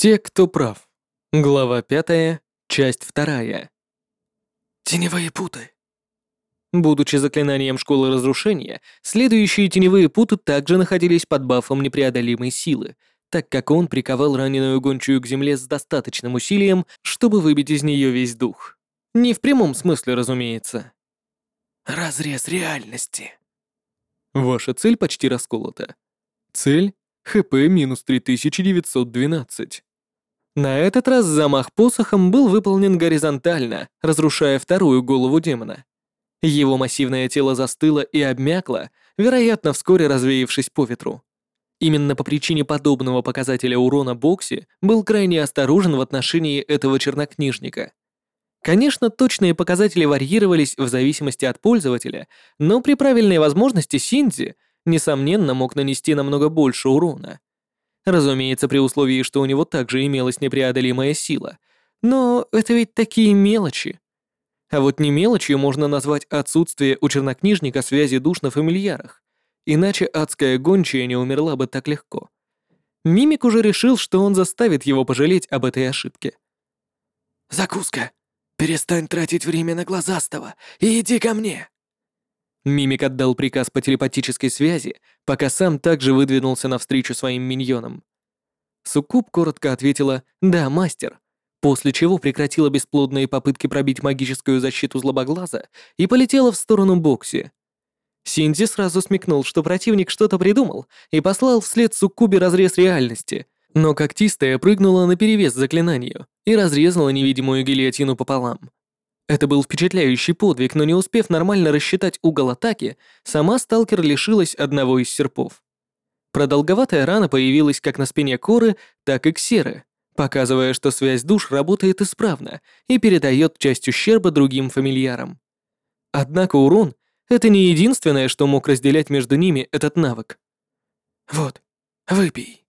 Те, кто прав. Глава пятая, часть вторая. Теневые путы. Будучи заклинанием школы разрушения, следующие теневые путы также находились под бафом непреодолимой силы, так как он приковал раненую гончую к земле с достаточным усилием, чтобы выбить из нее весь дух. Не в прямом смысле, разумеется. Разрез реальности. Ваша цель почти расколота. Цель — ХП минус 3912. На этот раз замах посохом был выполнен горизонтально, разрушая вторую голову демона. Его массивное тело застыло и обмякло, вероятно, вскоре развеявшись по ветру. Именно по причине подобного показателя урона Бокси был крайне осторожен в отношении этого чернокнижника. Конечно, точные показатели варьировались в зависимости от пользователя, но при правильной возможности Синдзи, несомненно, мог нанести намного больше урона. Разумеется, при условии, что у него также имелась непреодолимая сила. Но это ведь такие мелочи. А вот не мелочью можно назвать отсутствие у чернокнижника связи душ на фамильярах. Иначе адская гончая не умерла бы так легко. Мимик уже решил, что он заставит его пожалеть об этой ошибке. «Закуска! Перестань тратить время на глазастого и иди ко мне!» Мимик отдал приказ по телепатической связи, пока сам также выдвинулся навстречу своим миньонам. Суккуб коротко ответила «Да, мастер», после чего прекратила бесплодные попытки пробить магическую защиту злобоглаза и полетела в сторону Бокси. Синди сразу смекнул, что противник что-то придумал, и послал вслед Суккубе разрез реальности, но когтистая прыгнула на перевес заклинанию и разрезала невидимую гильотину пополам. Это был впечатляющий подвиг, но не успев нормально рассчитать угол атаки, сама сталкер лишилась одного из серпов. Продолговатая рана появилась как на спине Коры, так и Ксеры, показывая, что связь душ работает исправно и передает часть ущерба другим фамильярам. Однако урон — это не единственное, что мог разделять между ними этот навык. «Вот, выпей».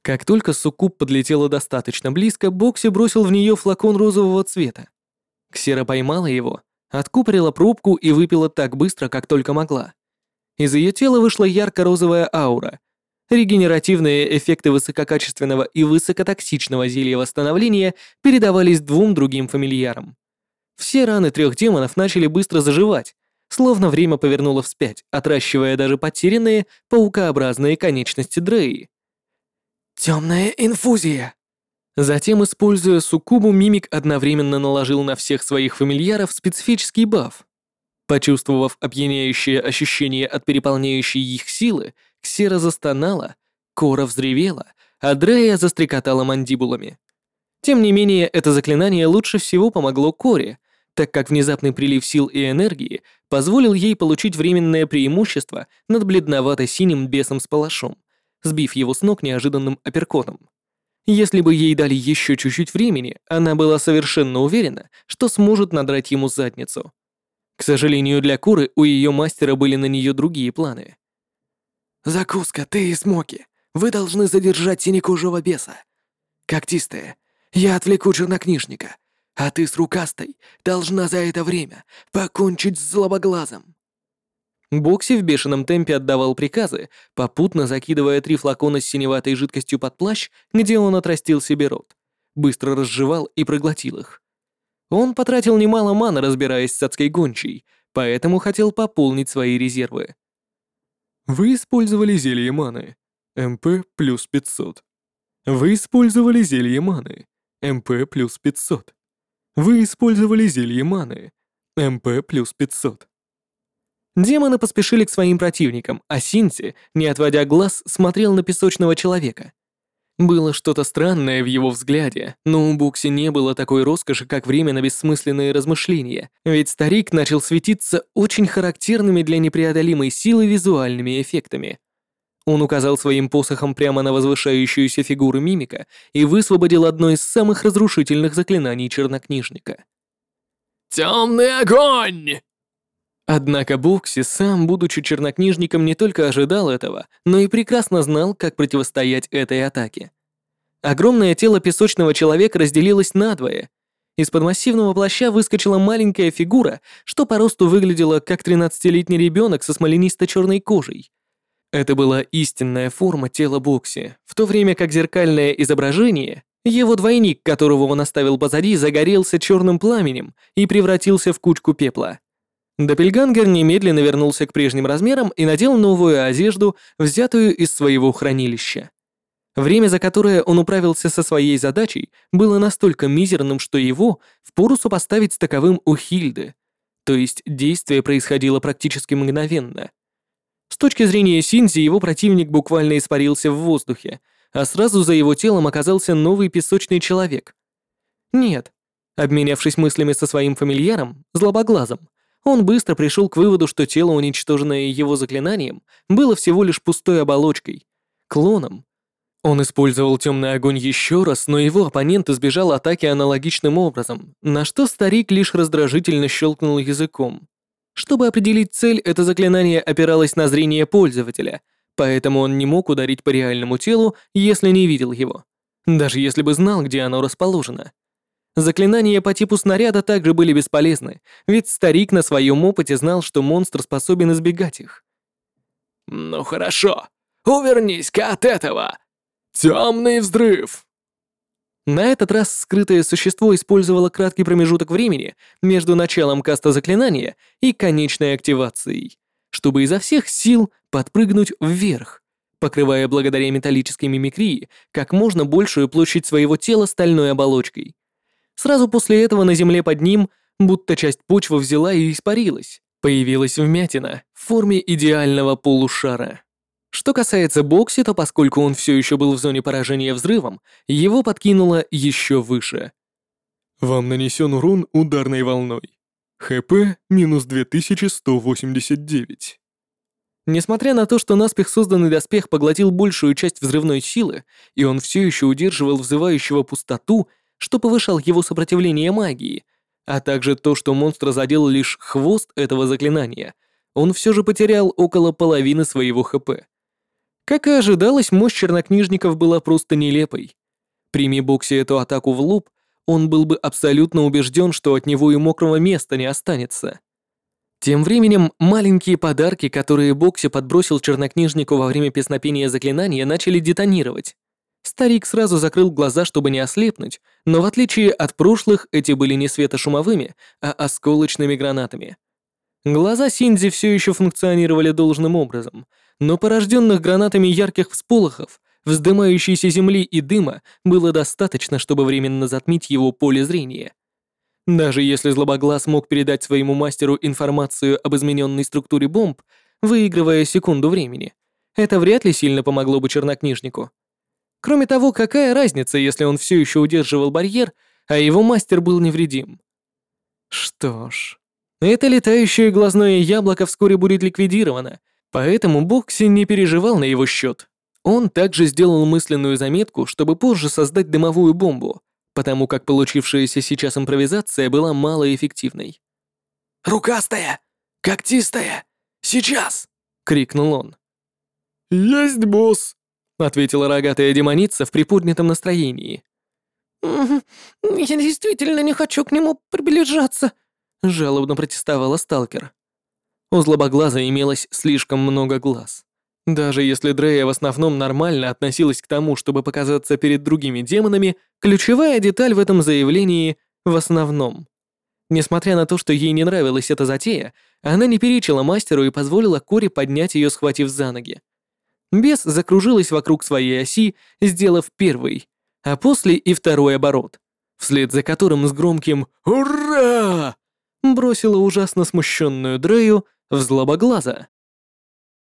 Как только суккуб подлетела достаточно близко, Бокси бросил в нее флакон розового цвета. Ксера поймала его, откупорила пробку и выпила так быстро, как только могла. Из ее тела вышла ярко-розовая аура. Регенеративные эффекты высококачественного и высокотоксичного зелья восстановления передавались двум другим фамильярам. Все раны трех демонов начали быстро заживать, словно время повернуло вспять, отращивая даже потерянные паукообразные конечности Дреи. «Темная инфузия!» Затем, используя суккубу, мимик одновременно наложил на всех своих фамильяров специфический баф. Почувствовав опьяняющее ощущение от переполняющей их силы, Ксера застонала, Кора взревела, а Дрея застрекотала мандибулами. Тем не менее, это заклинание лучше всего помогло Коре, так как внезапный прилив сил и энергии позволил ей получить временное преимущество над бледновато-синим бесом с палашом, сбив его с ног неожиданным апперкотом. Если бы ей дали еще чуть-чуть времени, она была совершенно уверена, что сможет надрать ему задницу. К сожалению для Куры, у ее мастера были на нее другие планы. «Закуска, ты и Смоки, вы должны задержать синекожего беса. Когтистая, я отвлеку чернокнижника, а ты с рукастой должна за это время покончить с злобоглазом». Бокси в бешеном темпе отдавал приказы, попутно закидывая три флакона с синеватой жидкостью под плащ, где он отрастил себе рот. Быстро разжевал и проглотил их. Он потратил немало маны, разбираясь с адской гончей, поэтому хотел пополнить свои резервы. Вы использовали зелье маны. МП плюс 500. Вы использовали зелье маны. МП плюс 500. Вы использовали зелье маны. МП плюс 500. Демоны поспешили к своим противникам, а Синти, не отводя глаз, смотрел на песочного человека. Было что-то странное в его взгляде, но у Букси не было такой роскоши, как время на бессмысленные размышления, ведь старик начал светиться очень характерными для непреодолимой силы визуальными эффектами. Он указал своим посохом прямо на возвышающуюся фигуру мимика и высвободил одно из самых разрушительных заклинаний чернокнижника. «Темный огонь!» Однако Бокси, сам, будучи чернокнижником, не только ожидал этого, но и прекрасно знал, как противостоять этой атаке. Огромное тело песочного человека разделилось надвое. Из-под массивного плаща выскочила маленькая фигура, что по росту выглядела как 13-летний ребенок со смоленисто-черной кожей. Это была истинная форма тела Бокси, в то время как зеркальное изображение, Его двойник, которого он оставил позади, загорелся черным пламенем и превратился в кучку пепла. Доппельгангер немедленно вернулся к прежним размерам и надел новую одежду, взятую из своего хранилища. Время, за которое он управился со своей задачей, было настолько мизерным, что его впору сопоставить с таковым у Хильды. То есть действие происходило практически мгновенно. С точки зрения Синзи, его противник буквально испарился в воздухе, а сразу за его телом оказался новый песочный человек. Нет. Обменявшись мыслями со своим фамильяром, злобоглазом, он быстро пришел к выводу, что тело, уничтоженное его заклинанием, было всего лишь пустой оболочкой, клоном, он использовал темный огонь еще раз, но его оппонент избежал атаки аналогичным образом, на что старик лишь раздражительно щелкнул языком. Чтобы определить цель, это заклинание опиралось на зрение пользователя, поэтому он не мог ударить по реальному телу, если не видел его, даже если бы знал, где оно расположено. Заклинания по типу снаряда также были бесполезны, ведь старик на своем опыте знал, что монстр способен избегать их. «Ну хорошо, увернись-ка от этого!» Темный взрыв!» На этот раз скрытое существо использовало краткий промежуток времени между началом каста заклинания и конечной активацией, чтобы изо всех сил подпрыгнуть вверх, покрывая благодаря металлической мимикрии как можно большую площадь своего тела стальной оболочкой. Сразу после этого на земле под ним будто часть почвы взяла и испарилась. Появилась вмятина в форме идеального полушара. Что касается Бокси, то поскольку он все еще был в зоне поражения взрывом, его подкинуло еще выше. Вам нанесен урон ударной волной. ХП минус 2189. Несмотря на то, что наспех созданный доспех поглотил большую часть взрывной силы, и он все еще удерживал взывающего пустоту, что повышал его сопротивление магии, а также то, что монстр задел лишь хвост этого заклинания, он все же потерял около половины своего ХП. Как и ожидалось, мощь чернокнижников была просто нелепой. Прими Бокси эту атаку в лоб, он был бы абсолютно убежден, что от него и мокрого места не останется. Тем временем маленькие подарки, которые Бокси подбросил чернокнижнику во время песнопения заклинания, начали детонировать. Старик сразу закрыл глаза, чтобы не ослепнуть, но в отличие от прошлых, эти были не светошумовыми, а осколочными гранатами. Глаза Синзи все еще функционировали должным образом, но порожденных гранатами ярких всполохов, вздымающейся земли и дыма было достаточно, чтобы временно затмить его поле зрения. Даже если Злобоглаз мог передать своему мастеру информацию об измененной структуре бомб, выигрывая секунду времени, это вряд ли сильно помогло бы чернокнижнику. Кроме того, какая разница, если он все еще удерживал барьер, а его мастер был невредим? Что ж, это летающее глазное яблоко вскоре будет ликвидировано, поэтому Бокси не переживал на его счет. Он также сделал мысленную заметку, чтобы позже создать дымовую бомбу, потому как получившаяся сейчас импровизация была малоэффективной. «Рукастая! Когтистая! Сейчас!» — крикнул он. «Есть, босс!» — ответила рогатая демоница в приподнятом настроении. «Я действительно не хочу к нему приближаться», — жалобно протестовала сталкер. У злобоглаза имелось слишком много глаз. Даже если Дрея в основном нормально относилась к тому, чтобы показаться перед другими демонами, ключевая деталь в этом заявлении — в основном. Несмотря на то, что ей не нравилась эта затея, она не перечила мастеру и позволила Кори поднять ее, схватив за ноги. Бес закружилась вокруг своей оси, сделав первый, а после и второй оборот, вслед за которым с громким «Ура!» бросила ужасно смущенную Дрею в злобоглаза.